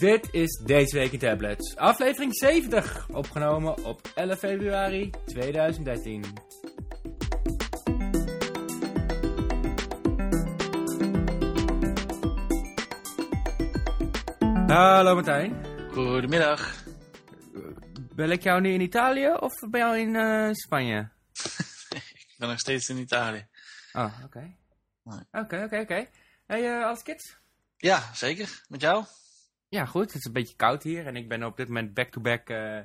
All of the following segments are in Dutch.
Dit is Deze Week in Tablets. Aflevering 70, opgenomen op 11 februari 2013. Hallo Martijn. Goedemiddag. Bel ik jou nu in Italië of ben je in eh, Spanje? Ik ben nog steeds in Italië. Oh, oké. Oké, oké, oké. Hey, eh, alles kids? Ja, zeker. Met jou? Ja, goed. Het is een beetje koud hier en ik ben op dit moment back-to-back eh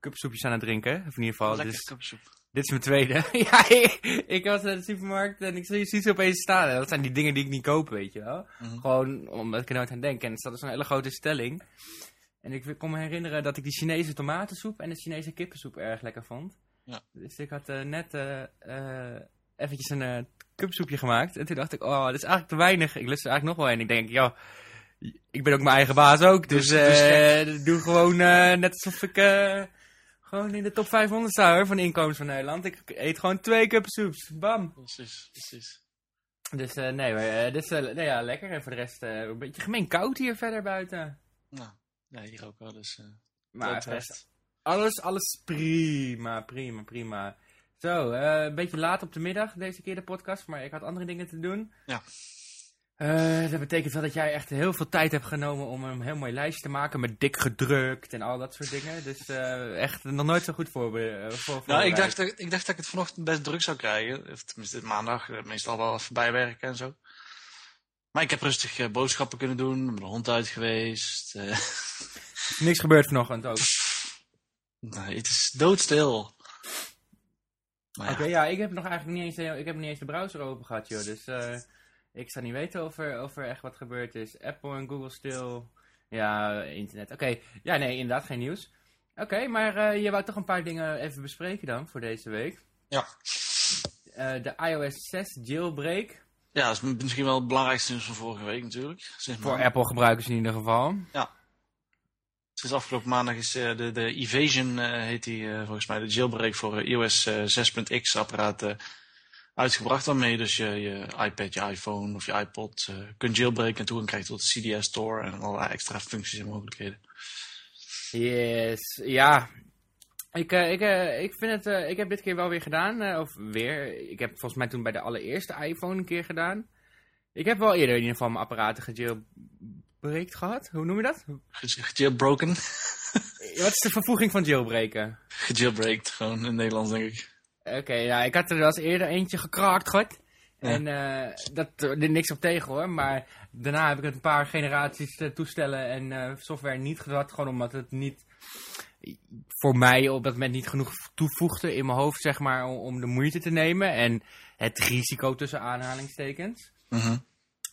cupsoepjes aan het drinken. Of in ieder geval, Lekker dus, kopsoep. dit is mijn tweede. ja, ik, ik was naar de supermarkt en ik zie, ze opeens staan. En dat zijn die dingen die ik niet koop, weet je wel. Mhm. Gewoon omdat ik er nooit aan denk. En er staat dus een hele grote stelling. En ik kon me herinneren dat ik die Chinese tomatensoep en de Chinese kippensoep erg lekker vond. Ja. Dus ik had eh, net eh, eventjes een cupsoepje gemaakt. En toen dacht ik, oh, dat is eigenlijk te weinig. Ik lust er eigenlijk nog wel een. Ik denk, ja, ik ben ook mijn eigen baas ook. Dus, Dus- dus eh, doe gewoon eh, net alsof ik eh, gewoon in de top 500 sta hoor, van de inkomens van Nederland. Ik eet gewoon twee cupsoeps. Bam. Precies, precies. Dus nee, maar dit is nee, ja, lekker. En voor de rest een beetje gemeen koud hier verder buiten. Nou, ja, hier ook wel. Dus, Maar rest, alles, alles prima, prima, prima. Zo, een beetje laat op de middag deze keer de podcast, maar ik had andere dingen te doen. Ja. Eh, dat betekent wel dat jij echt heel veel tijd hebt genomen om een heel mooi lijstje te maken met dik gedrukt en al dat soort dingen. Dus eh, echt nog nooit zo goed eh, voor, Nou, ik dacht, dat, ik dacht dat ik het vanochtend best druk zou krijgen. Of tenminste, maandag. Meestal wel even bijwerken en zo. Maar ik heb rustig boodschappen kunnen doen. Met de hond uit geweest. Niks gebeurd vanochtend ook. nee, het is doodstil. Ja, Oké, ja, ik heb nog eigenlijk niet eens, ik heb niet eens de browser open gehad, joh. Dus ik zou niet weten of er, of er echt wat gebeurd is. Apple en Google stil. Ja, internet. Oké, ja, nee, inderdaad geen nieuws. Oké, maar eh, je wou toch een paar dingen even bespreken dan voor deze week. Ja. Eh, de iOS 6 jailbreak. ja, dat is misschien wel het belangrijkste nieuws van vorige week natuurlijk. Sinds Voor maandag. Apple gebruikers in ieder geval. Sinds afgelopen maandag is eh, de, de Evasion, heet die volgens mij, de jailbreak voor iOS eh, 6.x apparaten uitgebracht. Waarmee je dus je, je iPad, je iPhone of je iPod eh, kunt jailbreken en toegang krijgt tot de CDS Store en allerlei extra functies en mogelijkheden. Yes, ja. Ik, eh, ik, eh, ik vind het, ik heb dit keer wel weer gedaan, of weer, ik heb volgens mij toen bij de allereerste iPhone een keer gedaan. Ik heb wel eerder in ieder geval mijn apparaten gejailbreakt gehad, hoe noem je dat? Ge- Gejailbroken. Wat is de vervoeging van jailbreken? Gejailbreakt, gewoon in het Nederlands denk ik. Oké, ja, ik had er wel eens eerder eentje gekraakt. Ja. En eh, dat, er niks op tegen hoor, maar daarna heb ik een paar generaties eh, toestellen en eh, software niet gehad, gewoon omdat het niet voor mij op dat moment niet genoeg toevoegde in mijn hoofd, zeg maar, om, om de moeite te nemen en het risico tussen aanhalingstekens. Mhm.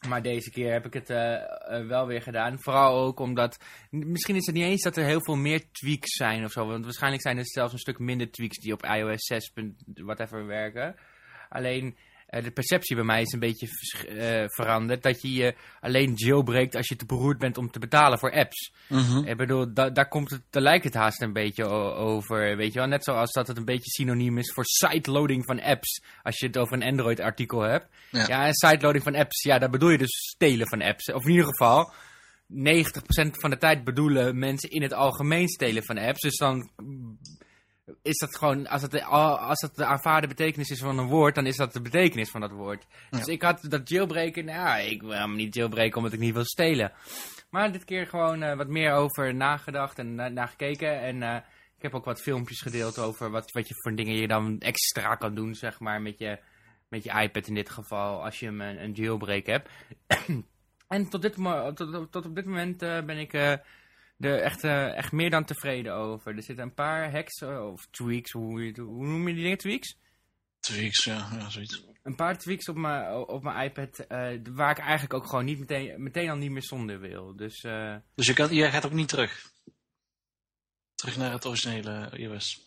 Maar deze keer heb ik het eh, eh, wel weer gedaan. Vooral ook omdat... Misschien is het niet eens dat er heel veel meer tweaks zijn of zo. Want waarschijnlijk zijn er zelfs een stuk minder tweaks die op iOS 6. whatever werken. Alleen de perceptie bij mij is een beetje eh, veranderd. Dat je je alleen jailbreakt als je te beroerd bent om te betalen voor apps. Mhm. Ik bedoel, da- daar, komt het, daar lijkt het haast een beetje over, weet je wel. Net zoals dat het een beetje synoniem is voor sideloading van apps. Als je het over een Android-artikel hebt. Ja. Ja, en sideloading van apps, ja, daar bedoel je dus stelen van apps. Of in ieder geval, 90% van de tijd bedoelen mensen in het algemeen stelen van apps. Dus dan is dat gewoon, als het, de, als het de aanvaarde betekenis is van een woord, dan is dat de betekenis van dat woord. Dus ik had dat jailbreken, nou, ja, ik wil hem niet jailbreken omdat ik niet wil stelen. Maar dit keer gewoon eh, wat meer over nagedacht en na- nagekeken. En eh, ik heb ook wat filmpjes gedeeld over wat, wat je voor dingen je dan extra kan doen, zeg maar, met je, met je iPad in dit geval, als je hem een, een jailbreak hebt. en tot, dit, tot, tot op dit moment eh, ben ik er echt, eh, echt meer dan tevreden over. Er zitten een paar hacks, eh, of tweaks, hoe, je hoe noem je die dingen, tweaks? Tweaks, ja, ja, zoiets. Een paar tweaks op mijn, op mijn iPad, eh, waar ik eigenlijk ook gewoon niet meteen, meteen al niet meer zonder wil. Dus... Dus je, kan, je gaat ook niet terug. Terug naar het originele iOS.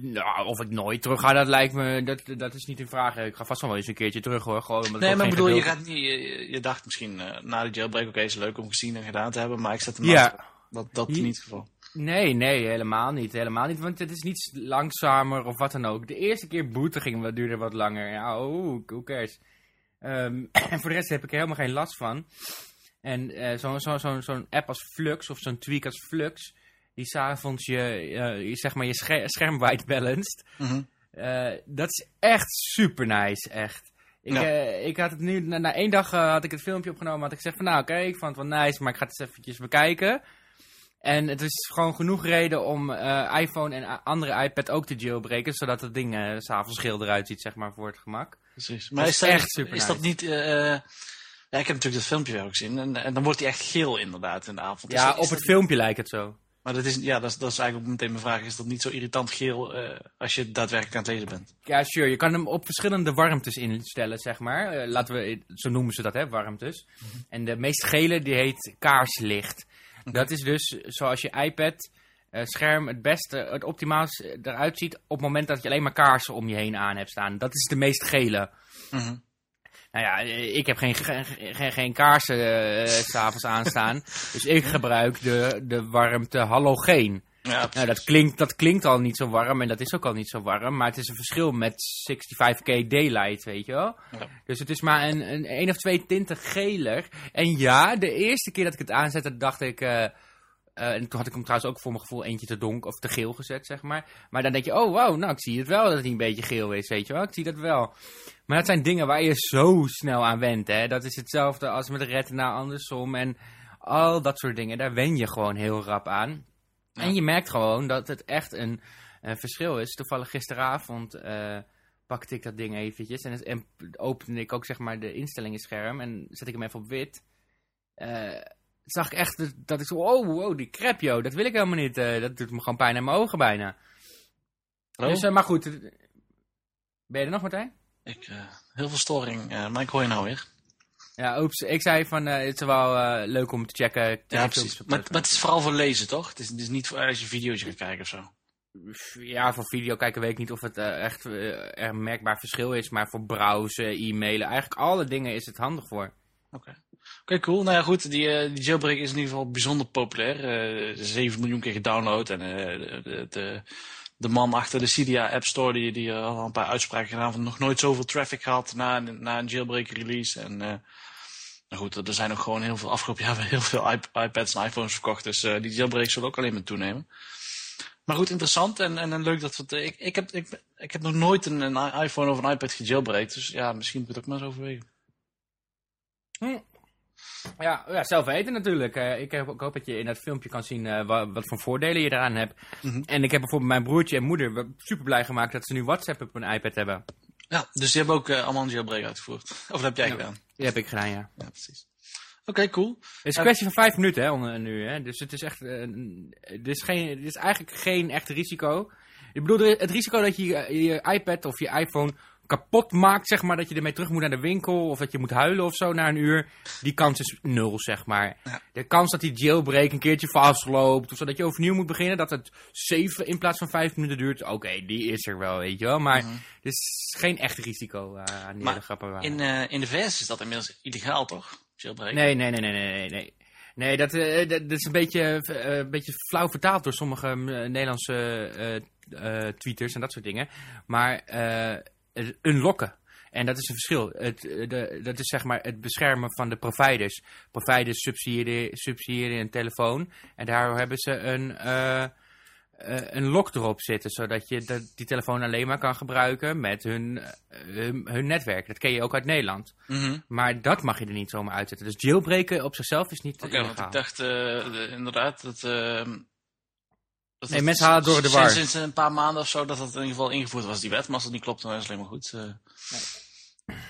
Nou, of ik nooit terug ga, dat lijkt me, dat, dat is niet in vraag. Ik ga vast wel eens een keertje terug hoor. Gewoon Nee, ook maar ik bedoel, je, gaat niet, je, je dacht misschien na de jailbreak, oké, is leuk om gezien en gedaan te hebben, maar ik zet hem Ja. af. Dat, dat niet het geval. Nee, nee, helemaal niet. Helemaal niet, want het is niet langzamer of wat dan ook. De eerste keer booten ging wat, duurde wat langer. Ja, oh, who cares. Ehm, en voor de rest heb ik er helemaal geen last van. En eh, zo'n zo, zo, zo'n app als Flux of zo'n tweak als Flux, die s'avonds je, eh, je, zeg maar je scher scherm white balanced. Mhm. Eh, dat is echt super nice, echt. Ik, Ja. ik had het nu, na, na één dag had ik het filmpje opgenomen, had ik gezegd van nou oké, ik vond het wel nice, maar ik ga het eens eventjes bekijken. En het is gewoon genoeg reden om eh, iPhone en andere iPad ook te jailbreken, zodat het ding s s'avonds geel eruit ziet, zeg maar, voor het gemak. Precies. Maar is is, dat, echt super is dat niet... eh, ja, ik heb natuurlijk dat filmpje wel ook gezien. En, en dan wordt hij echt geel inderdaad in de avond. Is ja, dat- op het dat- filmpje lijkt het zo. Maar dat is, ja, dat is, dat is eigenlijk meteen mijn vraag. Is dat niet zo irritant geel als je daadwerkelijk aan het lezen bent? Ja, sure. Je kan hem op verschillende warmtes instellen, zeg maar. Laten we, zo noemen ze dat, hè, warmtes. En de meest gele, die heet kaarslicht. Dat is dus zoals je iPad eh, scherm het beste, het optimaalst eruit ziet op het moment dat je alleen maar kaarsen om je heen aan hebt staan. Dat is de meest gele. Mhm. Nou ja, eh, ik heb geen, geen, geen, kaarsen eh, s s'avonds aanstaan. Dus ik gebruik de, de warmte halogeen. Ja, Nou, dat klinkt, dat klinkt al niet zo warm en dat is ook al niet zo warm. Maar het is een verschil met 65k daylight, weet je wel. Ja. Dus het is maar een, een, of twee tinten geler. En ja, de eerste keer dat ik het aanzette, dacht ik... eh, eh, en toen had ik hem trouwens ook voor mijn gevoel eentje te donk of te geel gezet, zeg maar. Maar dan denk je, oh wow, nou ik zie het wel dat hij een beetje geel is, weet je wel. Ik zie dat wel. Maar dat zijn dingen waar je zo snel aan went, hè. Dat is hetzelfde als met de retina andersom en al dat soort dingen. Daar wen je gewoon heel rap aan. Ja. En je merkt gewoon dat het echt een, een verschil is. Toevallig gisteravond eh, pakte ik dat ding eventjes en, en opende ik ook zeg maar de instellingenscherm en zet ik hem even op wit. Eh, zag ik echt dat- ik zo, oh wow, die crap joh, dat wil ik helemaal niet. Eh, dat doet me gewoon pijn aan mijn ogen bijna. Hallo? Dus, maar goed, ben je er nog Martijn? ik, eh, heel veel storing, eh, maar ik hoor je nou weer. Ja, oeps. Ik zei van, eh, het is wel eh, leuk om te checken. Ja, precies. Maar, het is vooral voor lezen, toch? Het is, het is niet voor als je video's gaat kijken of zo. Ja, voor video kijken weet ik niet of het eh, echt er een merkbaar verschil is. Maar voor browsen, e-mailen, eigenlijk alle dingen is het handig voor. Oké, Oké, cool. Nou ja, goed. Die, die jailbreak is in ieder geval bijzonder populair. Eh 7 miljoen keer gedownload. En de, de, de, man achter de Cydia App Store, die, die had al een paar uitspraken gedaan van nog nooit zoveel traffic gehad na, na een jailbreak release. En nou goed, er zijn ook gewoon heel veel afgelopen jaar heel veel iP- iPads en iPhones verkocht. Dus eh, die jailbreak zullen ook alleen maar toenemen. Maar goed, interessant en, en, en leuk dat we het... Ik, ik, heb, ik, ik heb nog nooit een, een iPhone of een iPad gejailbreakt. Dus ja, misschien moet ik het ook maar eens overwegen. Hm. Ja, ja, zelf weten natuurlijk. Eh, ik, heb, ik hoop dat je in dat filmpje kan zien eh, wa- wat, voor voordelen je eraan hebt. Mhm. En ik heb bijvoorbeeld mijn broertje en moeder super blij gemaakt dat ze nu WhatsApp op een iPad hebben. Ja, dus die hebben ook eh, allemaal een jailbreak uitgevoerd. Of dat heb jij Ja. gedaan? Die heb ik gedaan, ja. Ja, precies. Oké, cool. Het is een kwestie van vijf minuten hè, onder, nu. Hè. Dus het is echt. eh, een- het, is geen, het is eigenlijk geen echt risico. Ik bedoel, het risico dat je, je iPad of je iPhone kapot maakt, zeg maar, dat je ermee terug moet naar de winkel of dat je moet huilen of zo na een uur, die kans is nul, zeg maar. Ja. De kans dat die jailbreak een keertje vastloopt of zo, dat je overnieuw moet beginnen, dat het zeven in plaats van vijf minuten duurt, oké, die is er wel, weet je wel. Maar er is geen echt risico eh, aan die Maar grappen. In, eh, in de VS is dat inmiddels illegaal, toch? Jailbreak. Nee, nee, nee, nee, nee, nee, nee. Nee, dat, eh, dat, is een beetje, een beetje flauw vertaald door sommige Nederlandse tweeters en dat soort dingen. Maar unlocken. En dat is een verschil. Het, eh, de, dat is zeg maar het beschermen van de providers. Providers subsidiëren, subsidiëren een telefoon. En daardoor hebben ze een, eh, eh, een lock erop zitten. Zodat je de, die telefoon alleen maar kan gebruiken met hun, eh, hun, hun netwerk. Dat ken je ook uit Nederland. Mhm. Maar dat mag je er niet zomaar uitzetten. Dus jailbreken op zichzelf is niet Oké, want ik dacht eh, de- inderdaad dat... eh, dat Nee, het mensen halen door de sinds- war. Sinds een paar maanden of zo dat dat in ieder geval ingevoerd was, die wet. Maar als dat niet klopt, dan is het alleen maar goed. eh.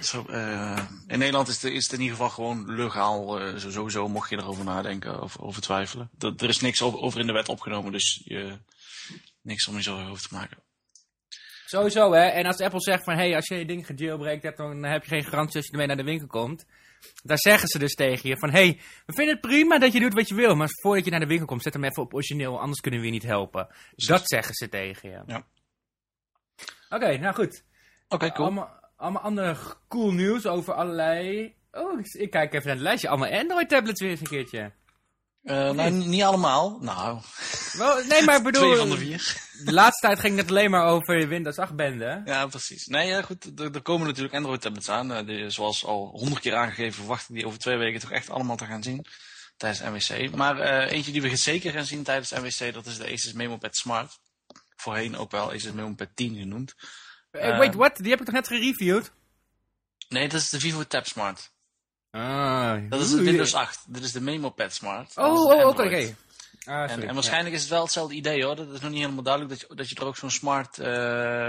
Zo, eh, in Nederland is het, is het in ieder geval gewoon legaal. eh, zo- sowieso mocht je erover nadenken of over twijfelen. Dat, er is niks over, over in de wet opgenomen, dus je, niks om je zorgen over te maken. Sowieso, hè. En als Apple zegt van, hé, hey, als je je ding gejailbreakt hebt, dan heb je geen garantie als je ermee naar de winkel komt. Daar zeggen ze dus tegen je van, hé, hey, we vinden het prima dat je doet wat je wil, maar voordat je naar de winkel komt, zet hem even op origineel, anders kunnen we je niet helpen. Dat zeggen ze tegen je. Ja. Oké, nou goed. Oké, cool. Allemaal, allemaal andere cool nieuws over allerlei... Oh, ik, ik kijk even naar het lijstje. Allemaal Android-tablets weer eens een keertje. Uh, nou, niet allemaal. Nou, Wel, nee, maar bedoel... twee van de vier. De laatste tijd ging het alleen maar over Windows 8 bende. Ja, precies. Nee, ja, goed, er, er komen natuurlijk Android tablets aan. Uh, die, zoals al honderd keer aangegeven, verwacht ik die over twee weken toch echt allemaal te gaan zien. Tijdens NWC. Maar uh, eentje die we zeker gaan zien tijdens NWC, dat is de Asus MemoPad Smart. Voorheen ook wel Asus MemoPad 10 genoemd. Wait, what? Die heb ik toch net gereviewd? Nee, dat is de Vivo Tab Smart. Ah, Dat is de Windows 8. Dit is de MemoPad Smart. Oh, oh oké. Okay. Ah, en, en, waarschijnlijk ja. is het wel hetzelfde idee hoor. Dat is nog niet helemaal duidelijk dat je, dat je er ook zo'n smart, uh,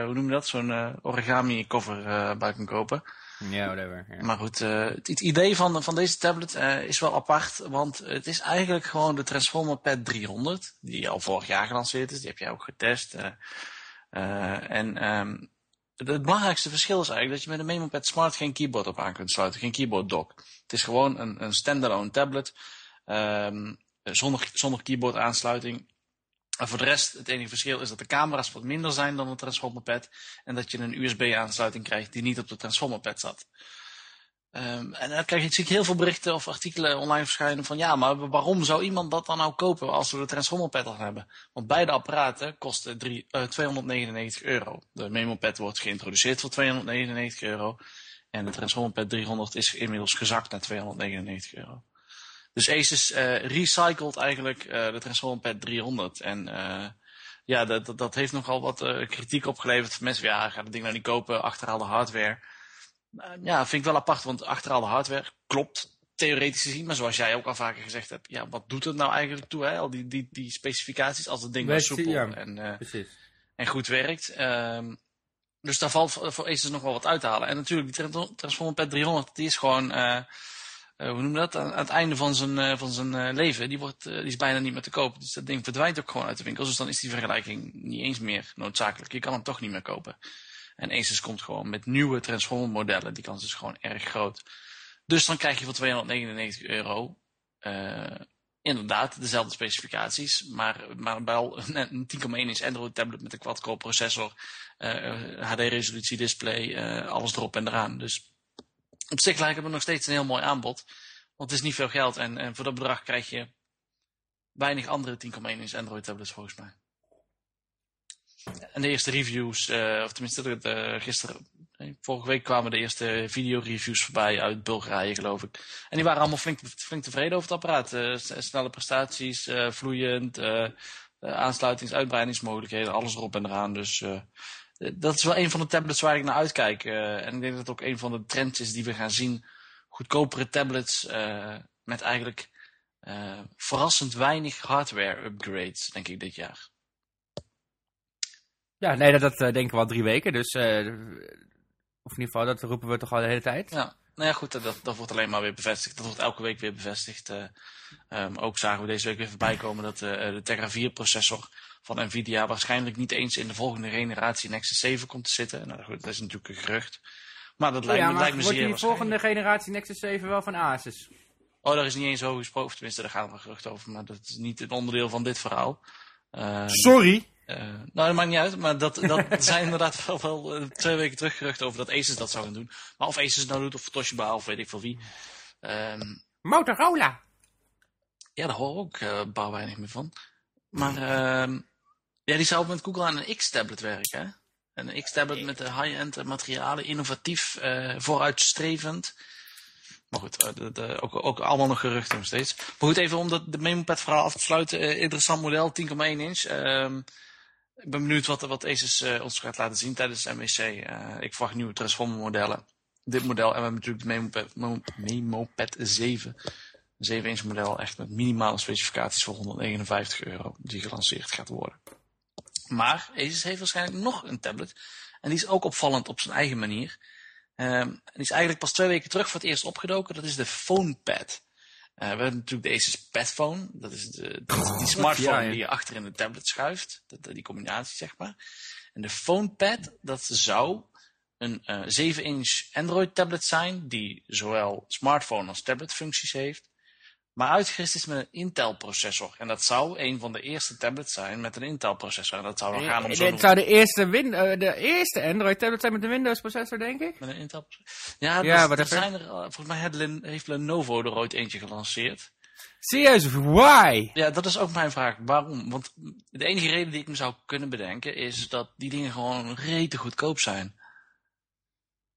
hoe noem je dat? Zo'n uh, origami cover uh, bij kan kopen. Ja, whatever. Yeah. Maar goed, het, het, idee van, van deze tablet is wel apart. Want het is eigenlijk gewoon de Transformer Pad 300. Die al vorig jaar gelanceerd is. Die heb jij ook getest. en um, het belangrijkste verschil is eigenlijk dat je met een MemoPad Smart geen keyboard op aan kunt sluiten. Geen keyboard dock. Het is gewoon een, een standalone tablet. Um, zonder, zonder keyboard aansluiting. En voor de rest, het enige verschil is dat de camera's wat minder zijn dan een Transformer Pad. En dat je een USB aansluiting krijgt die niet op de Transformer Pad zat. Um, en dan krijg je natuurlijk heel veel berichten of artikelen online verschijnen van ja, maar waarom zou iemand dat dan nou kopen als we de Transformer al hebben? Want beide apparaten kosten drie, uh, 299 euro. De Memo Pad wordt geïntroduceerd voor 299 euro. En de Transformer Pad 300 is inmiddels gezakt naar 299 euro. Dus Asus uh, recycelt eigenlijk uh, de Transformer Pad 300. En ja, dat, dat heeft nogal wat kritiek opgeleverd van mensen. Ja, ga dat ding nou niet kopen, achterhaalde hardware. Ja, vind ik wel apart, want achterhaalde hardware klopt theoretisch gezien. Maar zoals jij ook al vaker gezegd hebt, ja, wat doet het nou eigenlijk toe? Hè? Al die, die, die specificaties als het ding maar soepel ja, en, en goed werkt. Um, dus daar valt voor Asus nog wel wat uit te halen. En natuurlijk, die Transformer Pad 300, die is gewoon uh, hoe noem je dat, aan, aan, het einde van zijn, van zijn leven, die, wordt, die is bijna niet meer te kopen. Dus dat ding verdwijnt ook gewoon uit de winkels. Dus dan is die vergelijking niet eens meer noodzakelijk. Je kan hem toch niet meer kopen. En Asus komt gewoon met nieuwe Transformer modellen. Die kans is gewoon erg groot. Dus dan krijg je voor 299 euro inderdaad dezelfde specificaties. Maar, maar wel een 10,1 inch Android tablet met een quad-core processor. HD resolutie display, alles erop en eraan. Dus op zich lijkt het nog steeds een heel mooi aanbod. Want het is niet veel geld en, en voor dat bedrag krijg je weinig andere 10,1 inch Android tablets volgens mij. En de eerste reviews, uh, of tenminste de, gisteren, nee, vorige week kwamen de eerste videoreviews voorbij uit Bulgarije geloof ik. En die waren allemaal flink, flink tevreden over het apparaat. Uh, snelle prestaties, vloeiend, aansluitings, uitbreidingsmogelijkheden, alles erop en eraan. Dus dat is wel een van de tablets waar ik naar uitkijk. En ik denk dat het ook een van de trends is die we gaan zien. Goedkopere tablets met eigenlijk verrassend weinig hardware upgrades, denk ik, dit jaar. Ja, nee, dat, dat denken we al drie weken. Dus, of in ieder geval, dat roepen we toch al de hele tijd. Ja, nou ja, goed, dat, dat wordt alleen maar weer bevestigd. Dat wordt elke week weer bevestigd. Um, ook zagen we deze week weer voorbij komen dat de Tegra 4 processor van Nvidia waarschijnlijk niet eens in de volgende generatie Nexus 7 komt te zitten. Nou goed, dat is natuurlijk een gerucht. Maar dat lijkt, ja, me, lijkt me wordt zeer die volgende generatie Nexus 7 wel van Asus? Oh, daar is niet eens over gesproken. Tenminste, daar gaan we geruchten over. Maar dat is niet een onderdeel van dit verhaal. Uh, Sorry? Uh, nou, dat maakt niet uit. Maar dat, dat zijn inderdaad wel, wel uh, twee weken terug geruchten over dat Asus dat zou gaan doen. Maar of het nou doet, of Toshiba, of weet ik veel wie. Um, Motorola! Ja, daar hoor ik uh, een paar weinig meer van. Maar uh, ja, die zou met Google aan een X-tablet werken. Hè? Een X-tablet met de high-end materialen, innovatief, uh, vooruitstrevend. Maar goed, de, de, ook, ook allemaal nog geruchten nog steeds. Maar goed, even om de, de MemoPad verhaal af te sluiten. Uh, interessant model, 10,1 inch. Uh, ik ben benieuwd wat, wat Asus ons gaat laten zien tijdens het MWC. ik verwacht nieuwe Transformer modellen. Dit model, en we hebben natuurlijk de MemoPad, MemoPad 7. 7 inch model, echt met minimale specificaties voor 159 euro, die gelanceerd gaat worden. Maar Asus heeft waarschijnlijk nog een tablet. En die is ook opvallend op zijn eigen manier. Um, die is eigenlijk pas twee weken terug voor het eerst opgedoken. Dat is de PhonePad. Uh, we hebben natuurlijk de Asus Padphone. Dat is de, de die smartphone ja, ja. die je achter in de tablet schuift. Dat, die combinatie, zeg maar. En de PhonePad, dat zou een uh, 7-inch Android tablet zijn. Die zowel smartphone als tablet functies heeft maar uitgerust is met een Intel-processor. En dat zou een van de eerste tablets zijn met een Intel-processor. En dat zou dan gaan om zo'n... Het zou de eerste, win uh, de eerste Android-tablet zijn met een Windows-processor, denk ik? Met een Intel-processor? Ja, ja dus, er zijn er, volgens mij heeft Lenovo er ooit eentje gelanceerd. Serieus, why? Ja, dat is ook mijn vraag. Waarom? Want de enige reden die ik me zou kunnen bedenken is dat die dingen gewoon rete goedkoop zijn.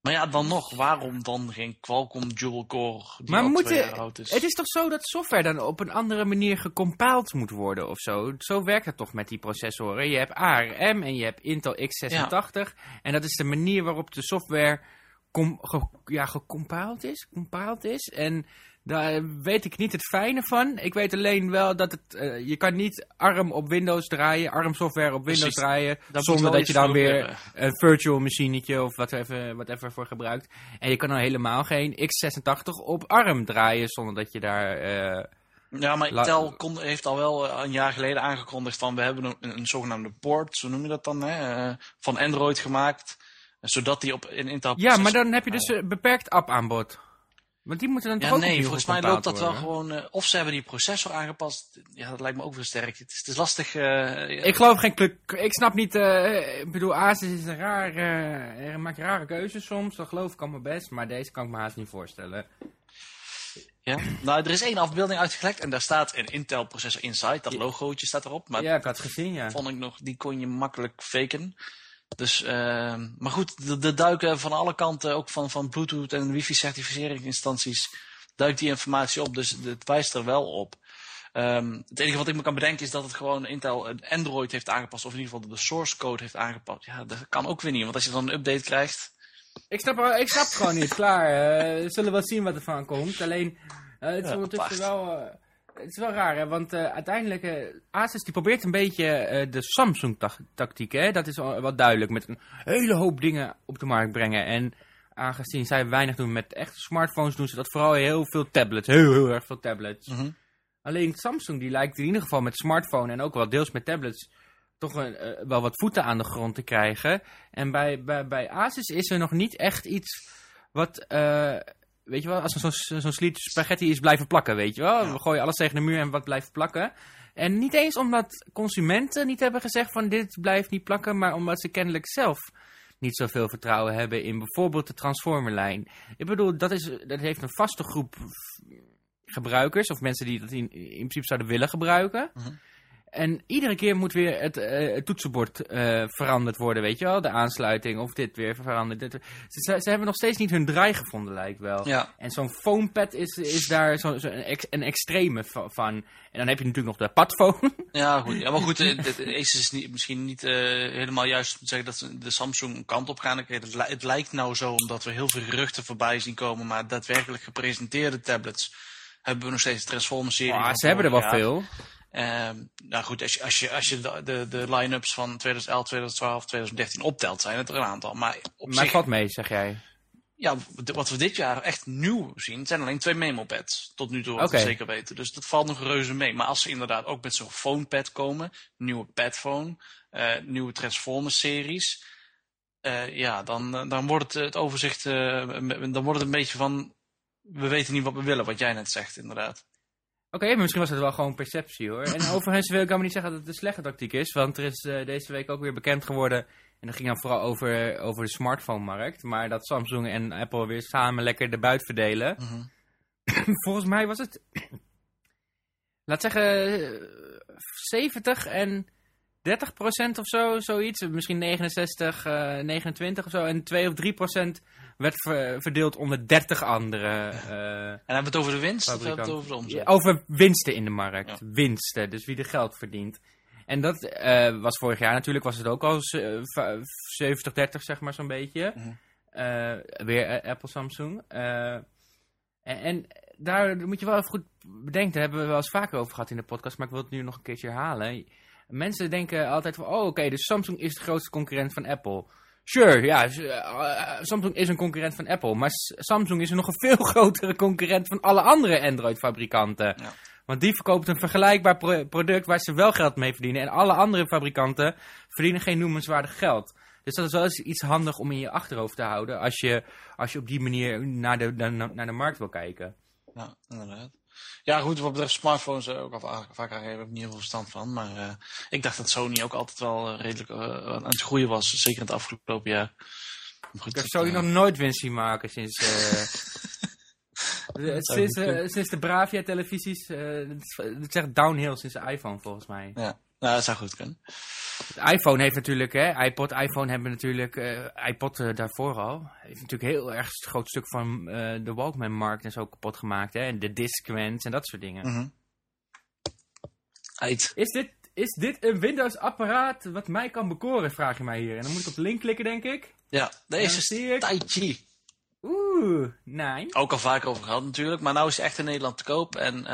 Maar ja, dan nog, waarom dan geen Qualcomm dual core die Maar al moet twee je- jaar oud is? Het is toch zo dat software dan op een andere manier gecompiled moet worden of zo? Zo werkt het toch met die processoren? Je hebt ARM en je hebt Intel x86. En dat is de manier waarop de software com ge- ja, gecompiled is. Compiled is. En daar weet ik niet het fijne van. Ik weet alleen wel dat het, eh, je kan niet ARM op Windows draaien, ARM software op Windows Precies. draaien, zonder dat je dan weer een virtual machinetje of wat even, wat even voor gebruikt. En je kan dan helemaal geen x86 op ARM draaien zonder dat je daar... eh, Ja, maar Intel kon, heeft al wel eh, een jaar geleden aangekondigd van we hebben een, een zogenaamde port, zo noem je dat dan, hè, van Android gemaakt. Zodat die op een Intel ja, maar dan heb je dus een beperkt app-aanbod. Want die moeten dan toch Ja, ook nee, volgens mij loopt dat wel gewoon... eh, of ze hebben die processor aangepast. Ja, dat lijkt me ook weer sterk. Het is, het is lastig... eh, Ik geloof geen... Ik snap niet... eh, ik bedoel, Asus is een raar... eh, er maakt rare keuzes soms. Dat geloof ik allemaal best. Maar deze kan ik me haast niet voorstellen. Ja. Nou, er is één afbeelding uitgelekt en daar staat een Intel processor Inside. Dat logootje staat erop. Maar ja, ik had het gezien, ja. vond ik nog, die kon je makkelijk faken. Dus, ehm, maar goed, de, duiken van alle kanten, ook van, van Bluetooth en wifi certificeringsinstanties, duikt die informatie op. Dus het wijst er wel op. Ehm, het enige wat ik me kan bedenken is dat het gewoon Intel Android heeft aangepast, of in ieder geval de source code heeft aangepast. Ja, dat kan ook weer niet, want als je dan een update krijgt, Ik snap, ik snap het gewoon niet. Klaar. eh, we zullen wel zien wat er van komt. Alleen, eh, het is Ja, ondertussen apart. wel... het is wel raar, hè? Want eh, uiteindelijk... eh, Asus die probeert een beetje eh, de Samsung-tactiek, hè? Dat is wel, duidelijk. Met een hele hoop dingen op de markt brengen. En aangezien zij weinig doen met echte smartphones... doen ze dat vooral heel veel tablets. Heel, heel erg veel tablets. Mhm. Alleen Samsung die lijkt in ieder geval met smartphone... en ook wel deels met tablets... toch een, wel wat voeten aan de grond te krijgen. En bij, bij, bij Asus is er nog niet echt iets wat... weet je wel, als zo'n sliet spaghetti is blijven plakken, weet je wel. Ja. We gooien alles tegen de muur en wat blijft plakken. En niet eens omdat consumenten niet hebben gezegd van dit blijft niet plakken... maar omdat ze kennelijk zelf niet zoveel vertrouwen hebben in bijvoorbeeld de Transformerlijn. Ik bedoel, dat, is, dat heeft een vaste groep gebruikers... of mensen die dat in, in principe zouden willen gebruiken... Mhm. En iedere keer moet weer het, eh, het toetsenbord eh, veranderd worden, weet je wel? De aansluiting of dit weer veranderd. Dit. Ze, ze hebben nog steeds niet hun draai gevonden, lijkt wel. ja, En zo'n phonepad is, is daar zo, zo een, ex- een extreme va- van. En dan heb je natuurlijk nog de padphone. Ja, goed. Ja, maar goed, eh, de Asus is niet, misschien niet eh, helemaal juist om te zeggen dat ze de Samsung een kant op gaan. Het, li- het lijkt nou zo omdat we heel veel geruchten voorbij zien komen, maar daadwerkelijk gepresenteerde tablets hebben we nog steeds de Transformers-serie. Ah, van ze hebben er wel jaar. veel. Ehm, nou goed, als je, als je, als je de, de, de line-ups van 2011, 2012, 2013 optelt, zijn het er een aantal. Maar op Maar zich, valt mee, zeg jij. ja, wat we dit jaar echt nieuw zien, zijn alleen twee memopads. Tot nu toe, wat we zeker weten. Dus dat valt nog reuze mee. Maar als ze inderdaad ook met zo'n phonepad komen, nieuwe padphone, eh, nieuwe Transformers-series, eh, ja, dan, eh, dan wordt het, het overzicht, dan wordt het een beetje van, we weten niet wat we willen, wat jij net zegt, inderdaad. Oké, misschien was het wel gewoon perceptie hoor. En overigens wil ik helemaal niet zeggen dat het een slechte tactiek is. Want er is eh, deze week ook weer bekend geworden. En dat ging dan vooral over, over de smartphone-markt. Maar dat Samsung en Apple weer samen lekker de buit verdelen. Mhm. Volgens mij was het. Laat zeggen. eh, 70 en 30 procent of zo, zoiets. Misschien 69, eh 29 of zo. En 2 of 3 procent werd ver- verdeeld onder 30 andere. eh, En hebben we het over de winst of hebben we het over de omzet? over winsten in de markt. Ja. Winsten, dus wie er geld verdient. En dat eh, was vorig jaar natuurlijk, was het ook al eh, va- 70-30 zeg maar zo'n beetje. Mhm. Eh, weer eh, Apple, Samsung. Eh, en, en daar moet je wel even goed bedenken, daar hebben we wel eens vaker over gehad in de podcast, maar ik wil het nu nog een keertje herhalen. Mensen denken altijd van, oh oké, dus Samsung is de grootste concurrent van Apple. Sure, ja, eh, eh, Samsung is een concurrent van Apple, maar Samsung is een nog een veel grotere concurrent van alle andere Android-fabrikanten. Ja. Want die verkoopt een vergelijkbaar pro- product waar ze wel geld mee verdienen. En alle andere fabrikanten verdienen geen noemenswaardig geld. Dus dat is wel eens iets handig om in je achterhoofd te houden als je, als je op die manier naar de, naar, naar de markt wil kijken. Ja, inderdaad. Ja, goed, wat betreft smartphones eh, ook al va- vaak heb ik niet heel veel verstand van. Maar eh, ik dacht dat Sony ook altijd wel eh, redelijk aan het groeien was. Zeker in het afgelopen jaar. Goed, Ik heb Sony nog nooit winst zien maken sinds... sinds, de Bravia-televisies, het is- het zegt downhill sinds de iPhone volgens mij. Ja, nou, dat zou goed kunnen. De iPhone heeft natuurlijk, hè, iPod, iPhone hebben natuurlijk, eh, iPod eh, daarvoor al, heeft natuurlijk heel erg een groot stuk van eh, de Walkman-markt en zo kapot gemaakt, hè. En de Discmans en dat soort dingen. Eit. Is dit, is dit een Windows-apparaat wat mij kan bekoren, vraag je mij hier. En dan moet ik op de link klikken, denk ik. Ja, deze is ik- Tai Chi. Oeh, nee. Ook al vaker over gehad natuurlijk, maar nou is hij echt in Nederland te koop. En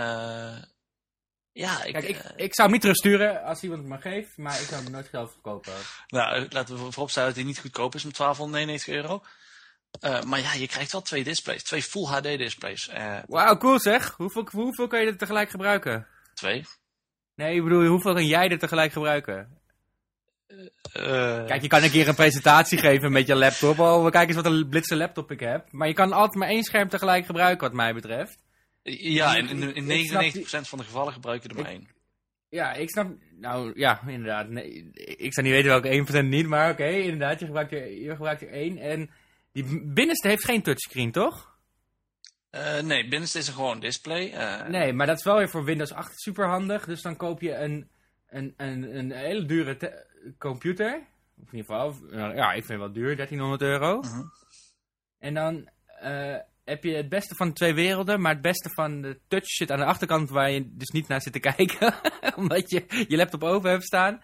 ja, ik, Kijk, ik, eh, ik zou hem niet terugsturen als iemand het maar geeft, maar ik zou hem nooit geld verkopen. nou, laten we vooropstellen dat hij niet goedkoop is met 1299 euro. Eh, maar ja, je krijgt wel twee displays, twee Full HD displays. Eh, Wauw, cool zeg. Hoeveel, hoeveel kan je er tegelijk gebruiken? twee. Nee, ik bedoel, hoeveel kan jij er tegelijk gebruiken? Eh, Kijk, je kan een keer een presentatie geven met je laptop. Oh, kijk eens wat een blitse laptop ik heb. Maar je kan altijd maar één scherm tegelijk gebruiken, wat mij betreft. Ja, in, in, ik- in ik snap 99% van de gevallen gebruik je er maar één. Ja, ik snap... Nou, ja, inderdaad. Nee, ik zou niet weten welke 1% niet, maar oké, inderdaad. Je gebruikt, er, je gebruikt er één. En die binnenste heeft geen touchscreen, toch? Eh, nee, binnenste is een gewoon display. eh, Nee, maar dat is wel weer voor Windows 8 super handig. Dus dan koop je een, een, een, een hele dure te- computer. Of in ieder geval, ja, ik vind het wel duur, 1300 euro. Mhm. En dan eh, heb je het beste van de twee werelden, maar het beste van de touch zit aan de achterkant waar je dus niet naar zit te kijken. omdat je je laptop open hebt staan.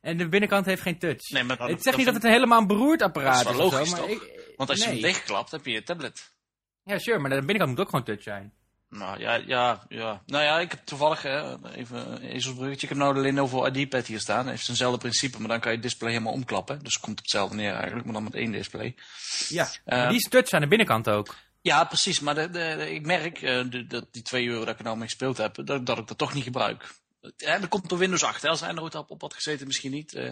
En de binnenkant heeft geen touch. Nee, maar dan- ik zeg niet dat het helemaal een beroerd apparaat Dat is. wel zo, logisch, maar ik- Want als je hem dichtklapt, heb je je tablet. Ja, sure, maar de binnenkant moet ook gewoon touch zijn. Nou ja, ja, ja. Nou ja, ik heb toevallig, hè, even een ezelsbruggetje. Ik heb nou de Lenovo ID-pad hier staan. Het heeft eenzelfde principe, maar dan kan je het display helemaal omklappen. Dus het komt op hetzelfde neer eigenlijk, maar dan met één display. Ja, Eh, die is touch aan de binnenkant ook. Ja, precies. Maar de, de, de- ik merk eh, dat die twee euro dat ik er nou mee gespeeld heb, dat, dat ik dat toch niet gebruik. Ja, dat komt door Windows 8. Hè. Als hij er ooit op op had gezeten, misschien niet. eh.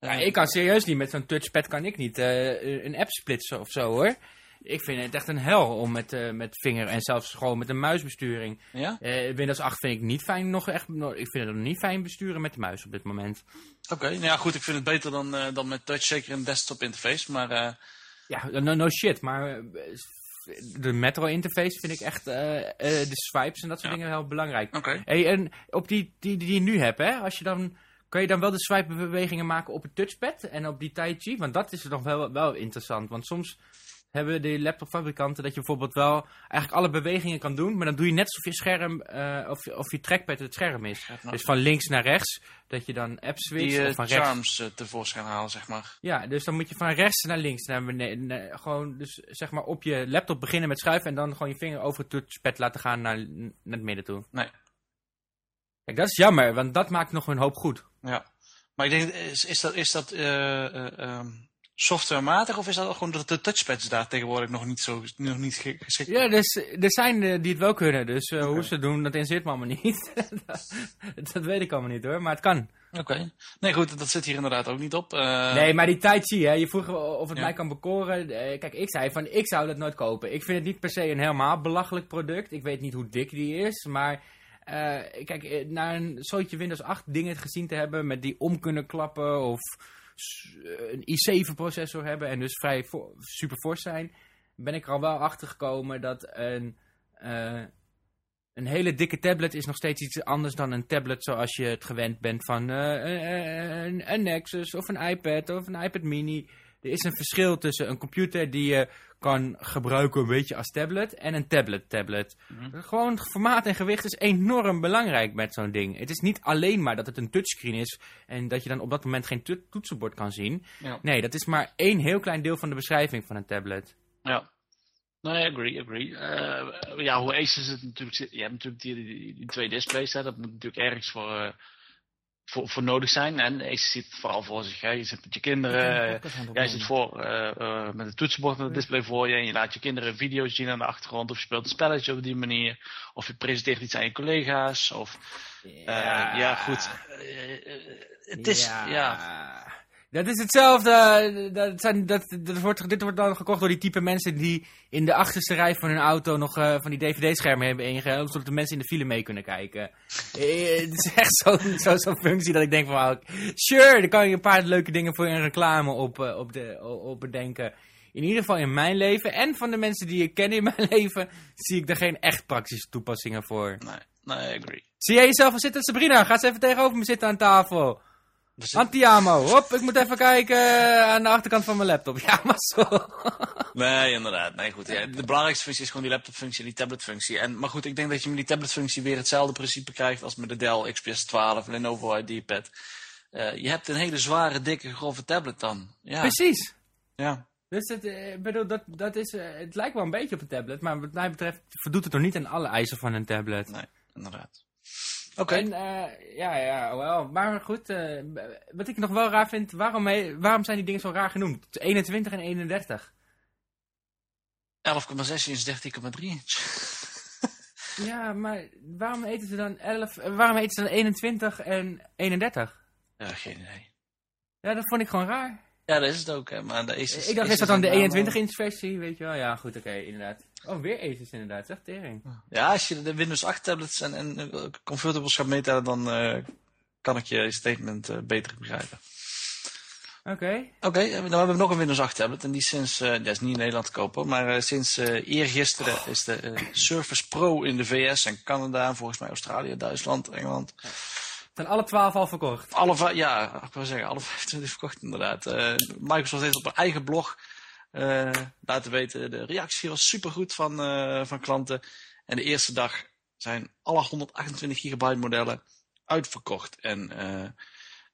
Ja, Eh, ik kan serieus niet, met zo'n touchpad kan ik niet eh, een app splitsen of zo hoor. Ik vind het echt een hel om met, eh, met vinger en zelfs gewoon met een muisbesturing. Ja? Eh, Windows 8 vind ik niet fijn, nog echt, ik vind het nog niet fijn besturen met de muis op dit moment. Oké. Nou ja, goed. Ik vind het beter dan, eh, dan met touch, zeker een desktop interface. Maar eh, Ja, no, no shit, maar eh, de Metro interface vind ik echt, eh, eh, de swipes en dat soort Ja. dingen heel belangrijk. oké. Hey, en op die, die, die je nu hebt, hè, als je dan, kan je dan wel de swipe-bewegingen maken op het touchpad en op die Tai Chi? Want dat is nog wel, wel interessant, want soms hebben de laptopfabrikanten dat je bijvoorbeeld wel eigenlijk alle bewegingen kan doen, maar dan doe je net alsof je scherm, eh, of, of je trackpad het scherm is. nou. Dus van links naar rechts, dat je dan app switcht, Die eh, of van rechts. charms eh, tevoorschijn halen, zeg maar. Ja, dus dan moet je van rechts naar links naar beneden. naar- gewoon, dus zeg maar op je laptop beginnen met schuiven en dan gewoon je vinger over het touchpad laten gaan naar, naar het midden toe. Nee. Kijk, dat is jammer, want dat maakt nog een hoop goed. Ja. Maar ik denk, is, is dat, is dat eh, ehm, softwarematig of is dat gewoon dat de touchpads daar tegenwoordig nog niet, zo, nog niet ge- geschikt Ja, dus, er zijn eh, die het wel kunnen, dus eh, hoe ze doen, dat interesseert me allemaal niet. dat, dat weet ik allemaal niet hoor, maar het kan. Oké. Nee, goed, dat zit hier inderdaad ook niet op. Eh, nee, maar die Tai Chi, hè, je vroeg of het Ja. mij kan bekoren. Kijk, ik zei van, ik zou dat nooit kopen. Ik vind het niet per se een helemaal belachelijk product. Ik weet niet hoe dik die is, maar... kijk, eh, na een zootje Windows 8 dingen gezien te hebben met die om kunnen klappen of een i7-processor hebben en dus vrij super fors zijn, ben ik er al wel achter gekomen dat een, eh, een hele dikke tablet is nog steeds iets anders dan een tablet zoals je het gewend bent van eh, een Nexus of een iPad of een iPad mini. Er is een verschil tussen een computer die je kan gebruiken een beetje als tablet en een tablet-tablet. Mhm. Gewoon formaat en gewicht is enorm belangrijk met zo'n ding. Het is niet alleen maar dat het een touchscreen is en dat je dan op dat moment geen to- toetsenbord kan zien. Ja. Nee, dat is maar één heel klein deel van de beschrijving van een tablet. Ja. Nee, agree, agree. Eh, ja, hoe Asus het natuurlijk. Je hebt natuurlijk die, die, die twee displays, hè, dat moet natuurlijk ergens voor, eh, voor, voor nodig zijn. En Asus zit vooral voor zich. Hè. Je zit met je kinderen. Jij zit voor eh, met het toetsenbord en het display voor je en je laat je kinderen video's zien aan de achtergrond of je speelt een spelletje op die manier of je presenteert iets aan je collega's of eh, ja, goed. Eh, eh, het is ja. Dat is hetzelfde. Dat zijn, dat, dat wordt, dit wordt dan gekocht door die type mensen die in de achterste rij van hun auto nog eh, van die dvd-schermen hebben ingehaald, zodat de mensen in de file mee kunnen kijken. Eh, het is echt zo'n zo, zo'n functie dat ik denk van, oh, sure, dan kan je een paar leuke dingen voor een reclame op, eh, op, de, op bedenken. in ieder geval in mijn leven en van de mensen die ik ken in mijn leven, zie ik er geen echt praktische toepassingen voor. Nee, nee, agree. Zie jij jezelf al zitten, Sabrina? Ga eens even tegenover me zitten aan tafel. Zitten- Antiamo, hop, ik moet even kijken aan de achterkant van mijn laptop. Ja, maar zo. Nee, inderdaad. Nee, goed. Ja, de belangrijkste functie is gewoon die laptopfunctie en die tabletfunctie. En, maar goed, ik denk dat je met die tabletfunctie weer hetzelfde principe krijgt als met de Dell XPS 12, Lenovo ID-pad. Eh, je hebt een hele zware, dikke, grove tablet dan. Ja, Precies. ja. Dus het, eh, bedoel, dat, dat is, eh, het lijkt wel een beetje op een tablet, maar wat mij betreft voldoet het nog niet aan alle eisen van een tablet. nee, inderdaad. Oké. En eh, ja, ja, wel. Maar goed, eh, wat ik nog wel raar vind, waarom, he- waarom zijn die dingen zo raar genoemd? 21 en 31. 11,6 is 13,3 inch. Ja, maar waarom eten ze dan 11, eh, waarom eten ze dan 21 en 31? Ja, geen idee. Ja, dat vond ik gewoon raar. Ja, dat is het ook, hè. Maar de Asus, ik dacht, is Asus dat dan de en Nano- 21 inch versie, weet je wel? Ja, goed, oké, inderdaad. Oh, weer Asus inderdaad, zeg tering. Ja, als je de Windows 8 tablets en, en eh, convertibles gaat meten, dan eh, kan ik je statement eh, beter begrijpen. Oké. Oké, dan hebben we nog een Windows 8 tablet. En die sinds, eh dat is niet in Nederland te kopen, maar eh, sinds eh eergisteren is de eh, Surface Pro in de VS en Canada, en volgens mij Australië, Duitsland, Engeland. Zijn alle 12 al verkocht? Alle, ja, ik wil zeggen, alle 25 verkocht inderdaad. Eh, Microsoft heeft op haar eigen blog eh, laten weten, de reactie was supergoed van, eh, van klanten. En de eerste dag zijn alle 128 gigabyte modellen uitverkocht. En eh,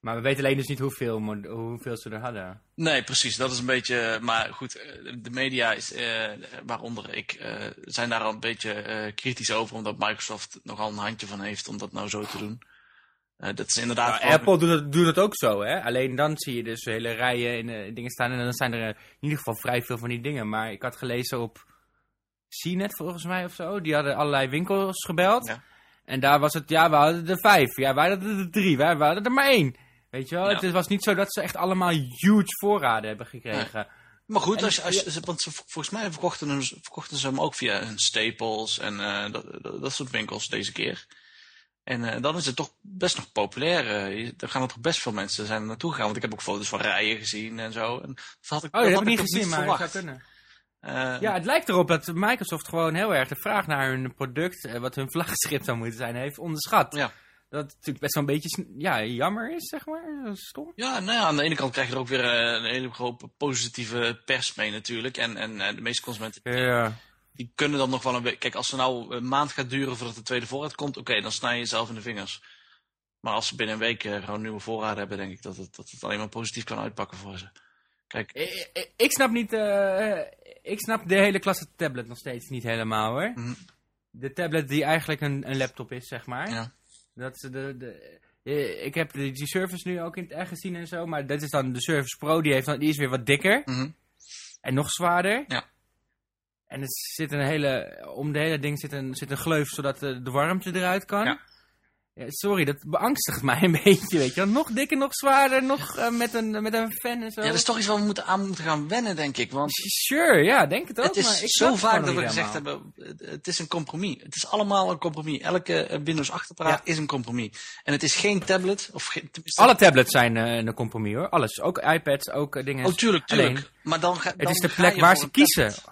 Maar we weten alleen dus niet hoeveel, hoeveel ze er hadden. Nee, precies. Dat is een beetje. Maar goed, de media, is, waaronder ik, zijn daar al een beetje kritisch over. Omdat Microsoft nogal een handje van heeft om dat nou zo te doen. Eh, dat is inderdaad. Nou, Apple doet dat, doet dat ook zo, hè. Alleen dan zie je dus hele rijen in eh, dingen staan. En dan zijn er eh, in ieder geval vrij veel van die dingen. Maar ik had gelezen op CNET volgens mij of zo. Die hadden allerlei winkels gebeld. Ja. En daar was het, ja, we hadden er vijf. Ja, wij hadden er drie. Wij, wij hadden er maar één. Weet je wel? Ja. Het was niet zo dat ze echt allemaal huge voorraden hebben gekregen. Maar goed, als, als, want ze, volgens mij verkochten, verkochten ze hem ook via hun Staples en dat soort winkels deze keer. En eh, dan is het toch best nog populair. eh, er gaan er toch best veel mensen zijn er naartoe gegaan. Want ik heb ook foto's van rijen gezien en zo. En dat had ik, Oh, dat heb had ik niet gezien, maar dat zou kunnen. Eh, Ja, het lijkt erop dat Microsoft gewoon heel erg de vraag naar hun product, wat hun vlaggenschip zou moeten zijn, heeft onderschat. Ja. Dat het natuurlijk best wel een beetje ja, jammer is, zeg maar. Dat Stom. Ja, nou ja, aan de ene kant krijg je er ook weer een hele grote positieve pers mee natuurlijk. En, en de meeste consumenten Ja. Die kunnen dan nog wel een week... Kijk, als het nou een maand gaat duren voordat de tweede voorraad komt, oké, dan snij je jezelf in de vingers. Maar als ze binnen een week eh, gewoon nieuwe voorraden hebben, denk ik dat het, dat het alleen maar positief kan uitpakken voor ze. Kijk, Ik, ik- ik snap niet, eh, ik snap de hele klasse tablet nog steeds niet helemaal hoor. Mhm. De tablet die eigenlijk een, een laptop is, zeg maar. ja. Dat ze de, de, eh, ik heb de, die Surface nu ook in het echt gezien en zo, maar dat is dan de Surface Pro, die, heeft dan, die is weer wat dikker. Mhm. En nog zwaarder. Ja. En er zit een hele, om de hele ding zit een, zit een gleuf zodat de, de warmte eruit kan. Ja. Ja, sorry, dat beangstigt mij een beetje, weet je wel. Nog dikker, nog zwaarder, nog eh, met, een, met een fan en zo. ja, dat is toch iets waar we moeten aan moeten gaan wennen, denk ik. Want Sure, ja, denk het ook. het maar is ik zo vaak dat we gezegd hebben, het is een compromis. Het is allemaal een compromis. Elke eh, Windows 8 apparaat is een compromis. En het is geen tablet, of geen, Alle tablets zijn eh, een compromis hoor. Alles. Ook iPads, ook eh, dingen. Oh, tuurlijk, tuurlijk. Alleen, maar dan ga, Het is de plek waar ze kiezen. tablet.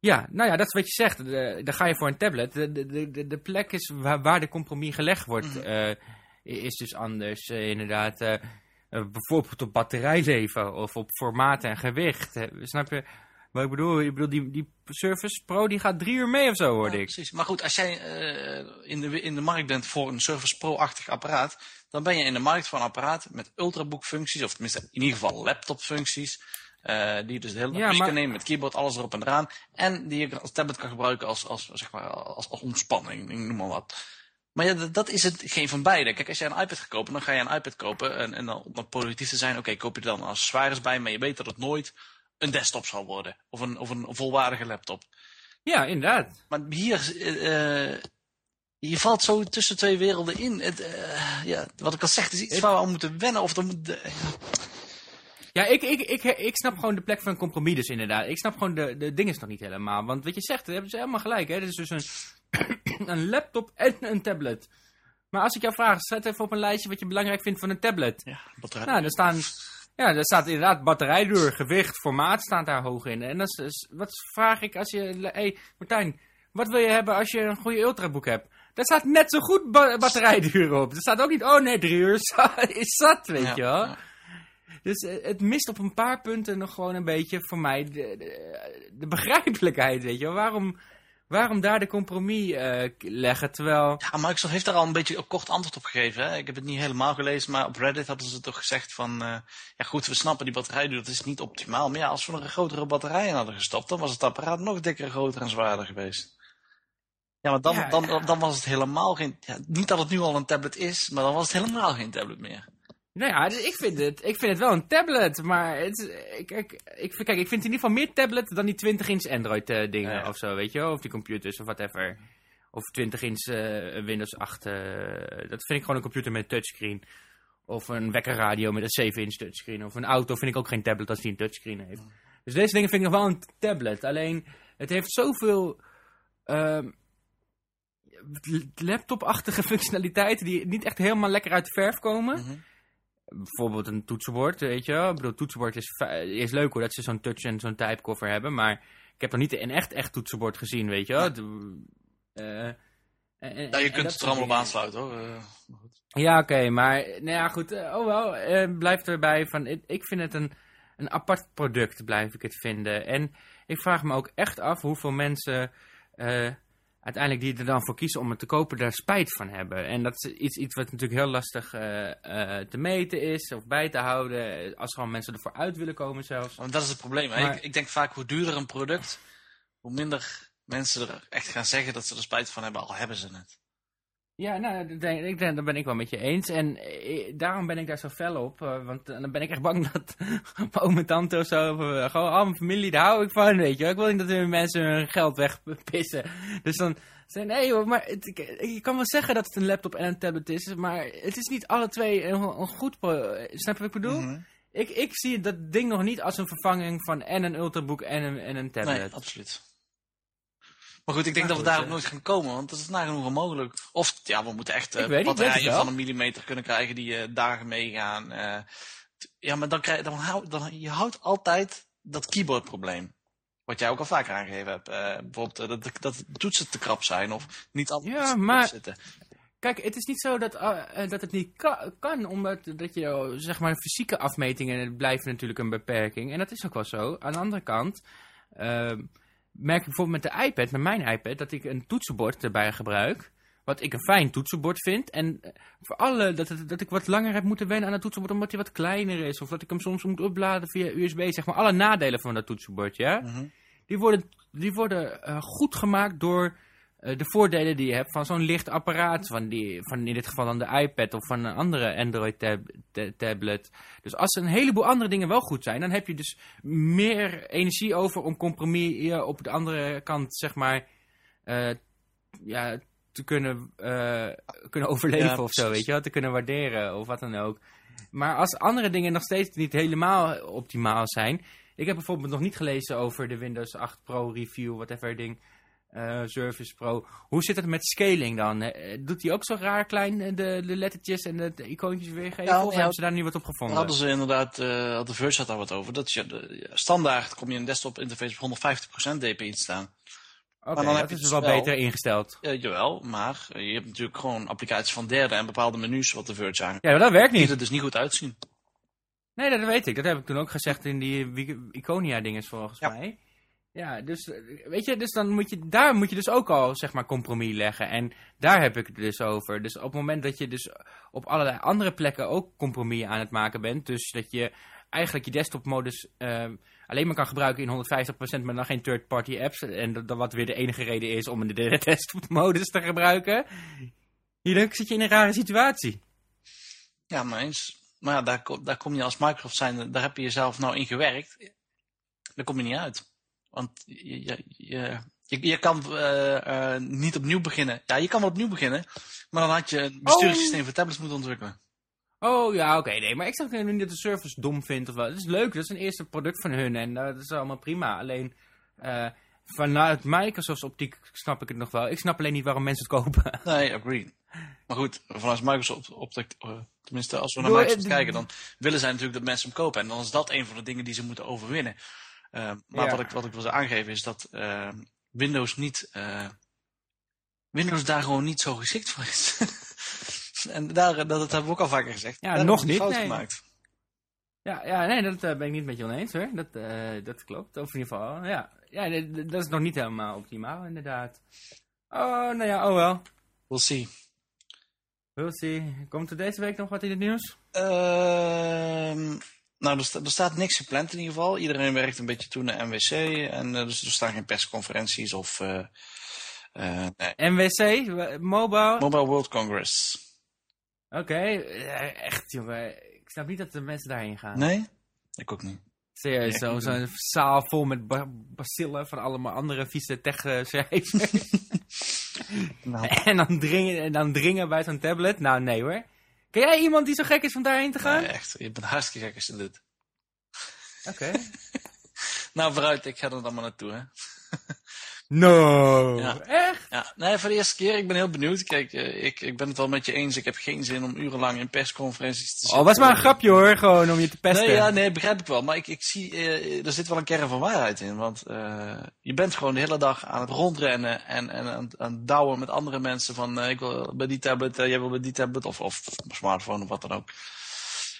Ja, nou ja, dat is wat je zegt. Dan ga je voor een tablet. De, de, de- de, plek is waar, waar de compromis gelegd wordt, Mhm. eh, is dus anders. eh, inderdaad, eh, bijvoorbeeld op batterijleven of op formaat en gewicht. snap je wat ik bedoel? Ik bedoel, die, die Surface Pro die gaat drie uur mee of zo, hoorde Ja, ik. precies. Maar goed, als jij in, de, in de markt bent voor een Surface Pro-achtig apparaat, dan ben je in de markt voor een apparaat met ultrabook functies, of tenminste in ieder geval laptop eh, die je dus de hele dag Ja, mee maar- kan nemen met keyboard, alles erop en eraan, en die je als tablet kan gebruiken als, als, zeg maar, als, als ontspanning, ik noem maar wat. Maar ja, dat, is het geen van beide. Kijk, als jij een iPad gaat kopen, dan ga je een iPad kopen. En, en dan, om dan positief te zijn, oké, koop je er dan als zwaar bij, maar je weet dat het nooit een desktop zal worden. Of een, of een volwaardige laptop. Ja, inderdaad. Maar hier, eh, eh, je valt zo tussen twee werelden in. Het, ja, wat ik al zeg, het is iets waar we aan moeten wennen. Of er moet, Ja, ik, ik, ik, ik snap gewoon de plek van compromis dus inderdaad. Ik snap gewoon de, de dingen nog niet helemaal. Want wat je zegt, daar hebben ze helemaal gelijk. Hè? Het is dus een, een laptop en een tablet. Maar als ik jou vraag, zet even op een lijstje wat je belangrijk vindt van een tablet. ja, batterij. Nou, er staan Ja, daar staat inderdaad batterijduur, gewicht, formaat staat daar hoog in. En dat is, wat vraag ik als je... Hé, hey, Martijn, wat wil je hebben als je een goede ultraboek hebt? Daar staat net zo goed ba- batterijduur op. Er staat ook niet, oh nee, drie uur is za- is zat, weet Ja, je wel. ja. Dus eh, het mist op een paar punten nog gewoon een beetje voor mij de, de, de begrijpelijkheid, weet je wel. Waarom, waarom daar de compromis eh, leggen, terwijl... Ja, Microsoft heeft daar al een beetje een kort antwoord op gegeven. Hè? Ik heb het niet helemaal gelezen, maar op Reddit hadden ze toch gezegd van... eh, ja goed, we snappen die batterijduur, dat is niet optimaal. Maar ja, als we er een grotere batterij in hadden gestopt, dan was het apparaat nog dikker, groter en zwaarder geweest. Ja, maar dan, Ja, dan, ja. dan was het helemaal geen... Ja, niet dat het nu al een tablet is, maar dan was het helemaal geen tablet meer. Nou ja, dus ik vind het, ik vind het wel een tablet, maar het, is- ik, ik, kijk, ik vind het in ieder geval meer tablet dan die 20-inch Android eh, dingen Ja, ja. of zo, weet je wel. Of die computers of whatever. Of 20-inch eh, Windows 8. eh, dat vind ik gewoon een computer met een touchscreen. Of een wekkerradio met een 7-inch touchscreen. Of een auto vind ik ook geen tablet als die een touchscreen heeft. Dus deze dingen vind ik nog wel een tablet. Alleen, het heeft zoveel ehm, laptopachtige functionaliteiten die niet echt helemaal lekker uit de verf komen. Mhm. Bijvoorbeeld een toetsenbord, weet je wel. Ik bedoel, toetsenbord is, is leuk hoor, dat ze zo'n touch en zo'n typecover hebben. Maar ik heb nog niet een echt, echt toetsenbord gezien, weet je wel. Eh, en- en- Ja, je kunt het er allemaal op aansluiten hoor. Eh. Ja, oké, maar nou ja, goed. eh, oh wel, eh, blijf erbij van, ik, ik vind het een, een apart product, blijf ik het vinden. En ik vraag me ook echt af hoeveel mensen eh, uiteindelijk die er dan voor kiezen om het te kopen, daar spijt van hebben. En dat is iets, iets wat natuurlijk heel lastig eh, eh, te meten is of bij te houden. Als gewoon mensen ervoor uit willen komen zelfs. Want dat is het probleem. Maar- Ik, ik denk vaak hoe duurder een product, hoe minder mensen er echt gaan zeggen dat ze er spijt van hebben, al hebben ze het. Ja, nou, denk, ik denk, dat ben ik wel met je eens. En eh, daarom ben ik daar zo fel op. eh, want eh, dan ben ik echt bang dat mijn oom en tante of zo, of, eh, gewoon al mijn familie, daar hou ik van, weet je wel. Ik wil niet dat er mensen hun geld wegpissen. Dus dan zei nee joh, maar het, ik, je kan wel zeggen dat het een laptop en een tablet is, maar het is niet alle twee een, een goed... Snap je wat ik bedoel? Mhm. ik, ik zie dat ding nog niet als een vervanging van en een ultrabook en een, en een tablet. Nee, absoluut. Maar goed, ik denk Maar dat we daarop eh. nooit gaan komen, want dat is nagenoeg onmogelijk. Of ja, we moeten echt denk batterijen van een millimeter kunnen krijgen die eh, dagen meegaan. T- ja, maar dan krijg dan hou, dan, je houdt altijd dat keyboardprobleem. Wat jij ook al vaker aangegeven hebt. Bijvoorbeeld dat, de- dat toetsen te krap zijn of niet altijd Ja, maar- zitten. Kijk, het is niet zo dat, eh, dat het niet ka- kan, omdat dat je, zeg maar, fysieke afmetingen blijven natuurlijk een beperking. En dat is ook wel zo. Aan de andere kant eh, merk ik bijvoorbeeld met de iPad, met mijn iPad, dat ik een toetsenbord erbij gebruik. Wat ik een fijn toetsenbord vind. En eh, voor alle, dat, dat ik wat langer heb moeten wennen aan het toetsenbord omdat hij wat kleiner is. Of dat ik hem soms moet opladen via USB. Zeg maar alle nadelen van dat toetsenbord, ja. Mhm. Die worden, die worden eh, goed gemaakt door de voordelen die je hebt van zo'n licht apparaat. Van, die, van in dit geval dan de iPad of van een andere Android tab- ta- tablet. Dus als een heleboel andere dingen wel goed zijn, dan heb je dus meer energie over om compromis op de andere kant, zeg maar, eh, ja, te kunnen, eh, kunnen overleven Ja, of zo, weet je wel, te kunnen waarderen of wat dan ook. Maar als andere dingen nog steeds niet helemaal optimaal zijn. Ik heb bijvoorbeeld nog niet gelezen over de Windows 8 Pro review, whatever ding. Eh, Service Pro. Hoe zit het met scaling dan? Eh, Doet hij ook zo raar klein eh, de, de lettertjes en de, de icoontjes weergeven? Ja, of hebben ze daar nu wat op gevonden? hadden ze inderdaad, eh had de Verge had daar wat over. Dat je, de, standaard kom je in een desktop interface op 150% dpi te staan. Oké, dan heb is het wel wel. beter ingesteld. Ja, jawel, maar je hebt natuurlijk gewoon applicaties van derden en bepaalde menus wat de Verge aan. Ja, maar dat werkt Die niet. er dus niet goed uitzien. Nee, dat weet ik. Dat heb ik toen ook gezegd in die Iconia-dinges volgens Ja. mij. Ja, dus eh, weet je, dus dan moet je, daar moet je dus ook al, zeg maar, compromis leggen. En daar heb ik het dus over. Dus op het moment dat je dus op allerlei andere plekken ook compromis aan het maken bent. Dus dat je eigenlijk je desktop-modus eh, alleen maar kan gebruiken in 150%, maar dan geen third-party apps. En dat, wat weer de enige reden is om de desktop-modus te gebruiken. Hier zit je in een rare situatie. Ja, maar eens. Maar daar, ko- daar kom je als Microsoft zijn, daar heb je jezelf nou in gewerkt. Daar kom je niet uit. Want je, je, je, je, kan eh, eh, niet opnieuw beginnen. Ja, je kan wel opnieuw beginnen. Maar dan had je een besturingssysteem voor tablets moeten ontwikkelen. Oh ja, oké, nee, maar ik zeg niet dat de service dom vindt of wat. Het is leuk, dat is een eerste product van hun en eh, dat is allemaal prima. Alleen, Vanuit Microsofts optiek snap ik het nog wel. Ik snap alleen niet waarom mensen het kopen. Nee, agreed. Maar goed, vanuit Microsoft optiek, tenminste als we naar Microsoft kijken, dan willen zij natuurlijk dat mensen hem kopen. En dan is dat een van de dingen die ze moeten overwinnen. Uh, maar Ja. wat, ik, wat ik wil aangeven is dat uh, Windows niet... Uh, Windows daar gewoon niet zo geschikt voor is. en daar, dat, dat hebben we ook al vaker gezegd. Ja, Daar nog niet, fout nee. gemaakt. Ja, ja nee, dat eh, ben ik niet met je oneens hoor. Dat, eh, dat klopt. Of in ieder geval, ja. Ja, dat is nog niet helemaal optimaal, inderdaad. Oh, nou ja, oh wel. We'll see. We'll see. Komt er deze week nog wat in het nieuws? Ehm, nou, er, sta- er staat niks gepland in ieder geval. Iedereen werkt een beetje toe naar MWC. En eh, dus er staan geen persconferenties of... eh, eh, nee. MWC, w- mobile. Mobile World Congress. Oké, eh, echt jongen. Ik snap niet dat de mensen daarheen gaan. Nee? Ik ook niet. Serieus, zo- zo'n zaal vol met ba bacillen van allemaal andere vieze tech-schrijvers. Nou, en, dan dringen, en dan dringen bij zo'n tablet. Nou, nee hoor. Ken jij iemand die zo gek is om daarheen te gaan? nee, echt. Je bent hartstikke gek als je dit. Oké. Nou, vooruit. Ik ga er dan maar naartoe, hè. No. Ja. Echt? Ja, nee, voor de eerste keer. Ik ben heel benieuwd. Kijk, eh, ik, ik ben het wel met je eens. Ik heb geen zin om urenlang in persconferenties te zitten. Oh, was maar een grapje hoor, gewoon om je te pesten. Nee, ja, nee, begrijp ik wel. Maar ik, ik zie, eh, er zit wel een kern van waarheid in. Want eh, je bent gewoon de hele dag aan het rondrennen en, en aan, het- aan het douwen met andere mensen. Van ik wil bij die tablet, jij wil bij die tablet of, of smartphone of wat dan ook.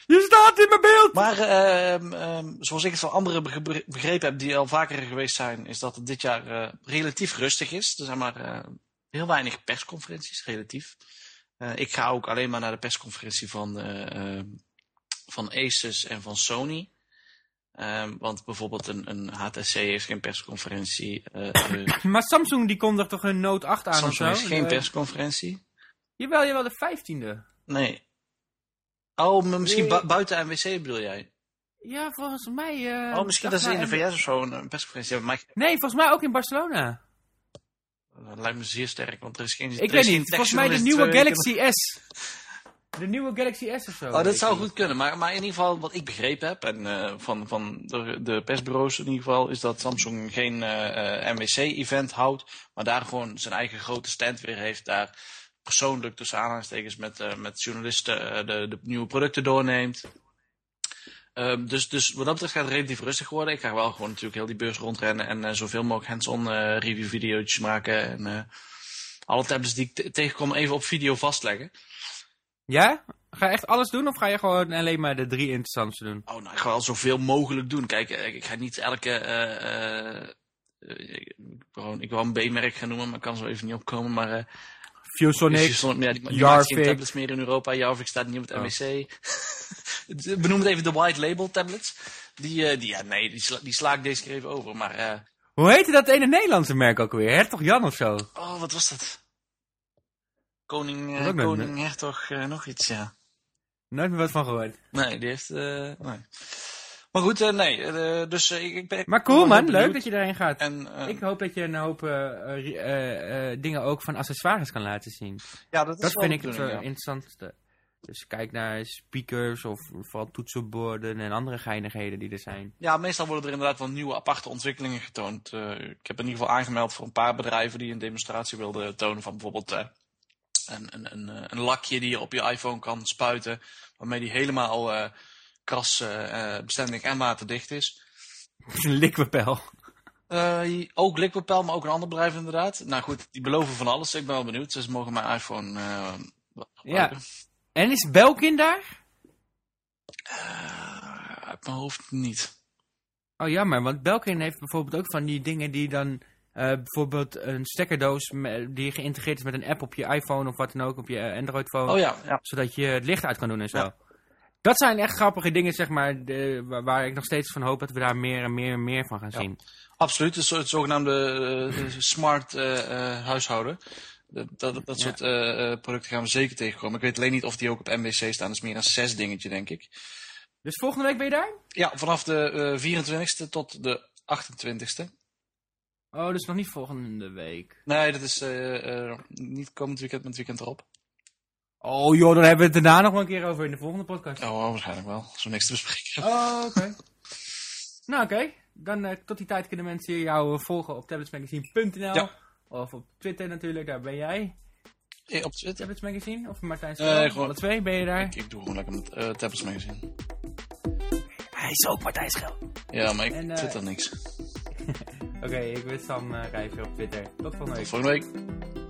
Je staat in mijn beeld! Maar ehm, ehm, zoals ik het van anderen begre- begrepen heb die al vaker geweest zijn, is dat het dit jaar eh, relatief rustig is. Er zijn maar eh, heel weinig persconferenties, relatief. Eh, ik ga ook alleen maar naar de persconferentie van, eh, ehm, van Asus en van Sony. Want bijvoorbeeld een, een HTC heeft geen persconferentie. Maar Samsung die kondigt toch hun Note 8 aan of Samsung zo? heeft geen persconferentie. Jawel, jawel, de 15e. Nee. Oh, maar misschien bu- buiten NWC bedoel jij? Ja, volgens mij... eh, oh, misschien dat ze in de VS of zo een, persconferentie hebben. Maar Nee, volgens mij ook in Barcelona. Dat lijkt me zeer sterk, want er is geen. Ik weet niet, volgens mij de nieuwe weken- Galaxy S. De nieuwe Galaxy S of zo. Oh, dat zou goed kunnen. Maar, maar in ieder geval, wat ik begrepen heb, en eh, van, van de, de persbureaus in ieder geval, is dat Samsung geen eh, MWC-event houdt, maar daar gewoon zijn eigen grote stand weer heeft. Daar persoonlijk tussen aanhalingstekens met, eh, met journalisten eh, de, de nieuwe producten doorneemt. Ehm, dus, dus wat dat betreft gaat het relatief rustig worden. Ik ga wel gewoon natuurlijk heel die beurs rondrennen en eh, zoveel mogelijk hands-on eh, review-video's maken. En alle tablets die ik te- tegenkom even op video vastleggen. Ja? Ga je echt alles doen of ga je gewoon alleen maar de drie interessantste doen? Oh, nou, ik ga wel zoveel mogelijk doen. Kijk, ik ga niet elke... ik, gewoon, ik wil een B-merk gaan noemen, maar ik kan zo even niet opkomen. Maar ViewSonic. Viewsonic, ja, die, die Jarvik. maakt geen tablets meer in Europa. Jarvik staat niet op het Oh. MWC. Benoem het even de white label tablets. Die, eh, die, ja, nee, die, sla, die sla ik deze keer even over. Maar, eh, Hoe heette dat ene Nederlandse merk ook weer? Hertog Jan of zo? oh, wat was dat? Koning, Dat eh, koning Hertog, nog iets, ja. Nooit meer wat van gehoord. Nee, die heeft, nee. Maar goed, eh, nee, eh, dus eh, ik, ben... Maar cool man, leuk dat je daarheen gaat. En, Ik hoop dat je een hoop dingen ook van accessoires kan laten zien. ja, dat is Dat vind ik het ja. interessantste. Dus kijk naar speakers of vooral toetsenborden en andere geinigheden die er zijn. Ja, meestal worden er inderdaad wel nieuwe aparte ontwikkelingen getoond. Ik heb in ieder geval aangemeld voor een paar bedrijven die een demonstratie wilden tonen van bijvoorbeeld een, een, een, een lakje die je op je iPhone kan spuiten, waarmee die helemaal krasbestendig en waterdicht is. Een likbepel. Eh, ook Liquidpel, maar ook een ander bedrijf inderdaad. Nou goed, die beloven van alles. Ik ben wel benieuwd. Ze mogen mijn iPhone eh, gebruiken. En is Belkin daar? Eh, uit mijn hoofd niet. Oh jammer, want Belkin heeft bijvoorbeeld ook van die dingen die dan... eh, bijvoorbeeld een stekkerdoos die geïntegreerd is met een app op je iPhone of wat dan ook, op je eh, Android-phone. Oh ja, ja. Zodat je het licht uit kan doen en zo. Ja. Dat zijn echt grappige dingen, zeg maar, de, waar, ik nog steeds van hoop dat we daar meer en meer en meer van gaan Ja. zien. Absoluut, het, het zogenaamde eh, smart eh, eh, huishouden. Dat, dat, dat soort producten gaan we zeker tegenkomen. Ik weet alleen niet of die ook op MWC staan. Dat is meer een zes dingetje, denk ik. Dus volgende week ben je daar? Ja, vanaf de eh 24ste tot de 28ste. Oh, dus nog niet volgende week. Nee, dat is niet komend weekend, maar het weekend erop. Oh joh, dan hebben we het daarna nog wel een keer over in de volgende podcast. Oh, waarschijnlijk wel. Zo niks te bespreken. Oh, oké. Nou, oké. Dan eh, tot die tijd kunnen mensen jou eh, volgen op tabletsmagazine.nl. Ja. Of op Twitter natuurlijk, daar ben jij. Eh, op Twitter. Tablets Magazine of Martijn Nee, Schel? gewoon- Alle twee ben je daar. Ik, ik doe gewoon lekker met uh, Tablets Magazine. Hij is ook Martijn Schel. Ja, maar ik En, eh, twitter niks. Oké, ik ben Sam uh, Rijver op Twitter. Tot volgende week. Tot volgende week.